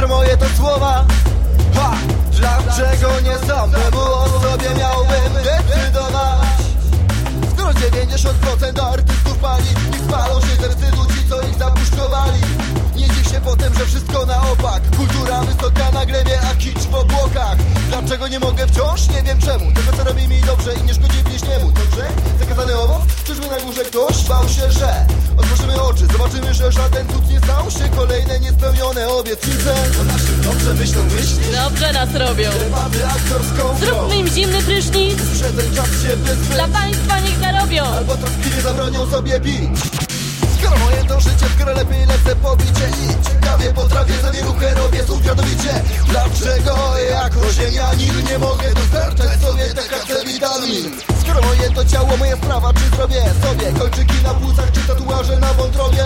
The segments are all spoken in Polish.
Skoro moje to słowa Ha! Dlaczego nie samemu o sobie miałbym decydować? Skoro 90% artystów pali I spalą się wstydu ci, co ich zapuszczowali Nie dziw się potem, że wszystko na opak Kultura wysoka na glebie, a kicz w obłokach Dlaczego nie mogę wciąż? Nie wiem czemu Tego co robi mi dobrze i nie szkodzi bliźniemu Dobrze? Zakazany owoc? Czyżby na górze ktoś bał się, że Otworzymy oczy, zobaczymy, że żaden cud nie stał się. Kolejne niespełnione obietnice. O naszym dobrze myślą myśli. Dobrze nas robią. Mamy aktorską Zróbmy im zimny prysznic. Ten czas się wyzbyt Dla państwa niech zarobią. Albo troskliwie zabronią sobie pić. Skoro moje to życie, skoro lepiej lecę pobicie I ciekawie potrafię sobie to ciało, moja sprawa, czy zrobię sobie Kolczyki na płucach, czy tatuaże na wątrobie?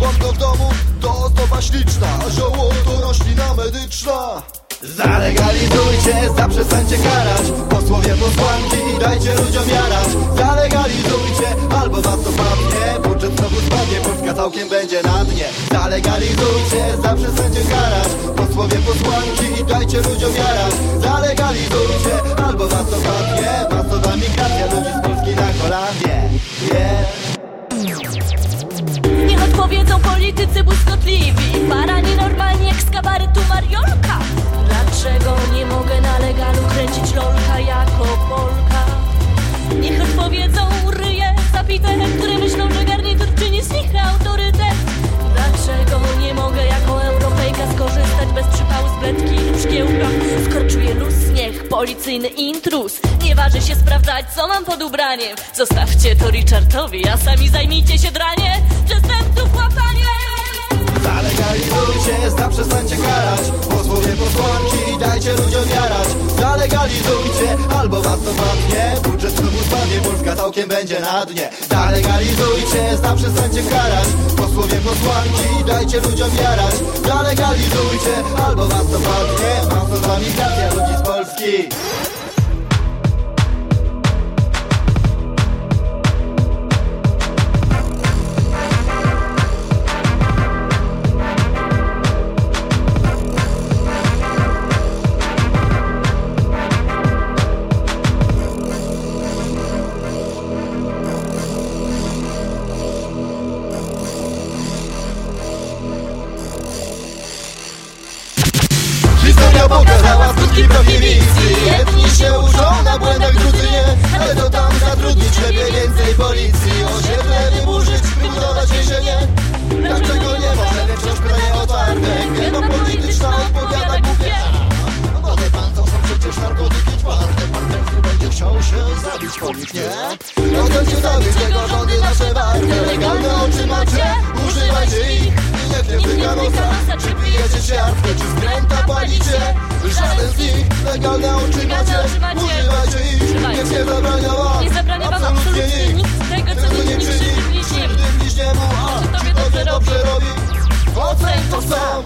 Mam go w domu, to ozdoba śliczna A zioło to roślina medyczna. Zalegalizujcie, zaprzestańcie karać. Posłowie, posłanki, dajcie ludziom jarać. Zalegalizujcie, albo was to padnie. Budżet znowu spadnie, Polska całkiem będzie na dnie. Zalegalizujcie, zaprzestańcie karać. Posłowie, posłanki, dajcie ludziom jarać Hola. Policyjny intruz. Nie waży się sprawdzać, co mam pod ubraniem. Zostawcie to Richardowi, a sami zajmijcie się dranie Przestępców łapanie Zalegalizujcie, zaprzestańcie karać. Posłowie, posłanki, dajcie ludziom jarać. Zalegalizujcie, albo was to padnie. Budżet znowu spadnie, Polska całkiem będzie na dnie. Zalegalizujcie, zaprzestańcie karać. Posłowie, posłanki, dajcie ludziom jarać. Zalegalizujcie, albo was to padnie. Migracja ludzi z aqui. Pokazała skutki prohibicji Jedni się uczą na błędach, drudzy nie. Ale to tam zatrudnić lepiej więcej policji. Osiedle wyburzyć, wybudować więzienie. Dlaczego nie? Możemy wciąż pytanie otwarte. Chyba polityczna odpowiada głupie. No wie pan, to są przecież narkotyki czwarte Pan ten będzie chciał się zabić po nich, nie? No to się zabić tego rządy nasze warte Legalne oczy macie, używajcie ich Wtyka nosa Czy pijecie siarkę, czy skręta palicie? Żaden z nich legalne oczy macie. Używajcie ich, niech nie zabrania wam Nie zabrania wam absolutnie nikt tego, co nie czyni. krzywdy bliźniemu A Czy tobie dobrze robi. Oceń to sam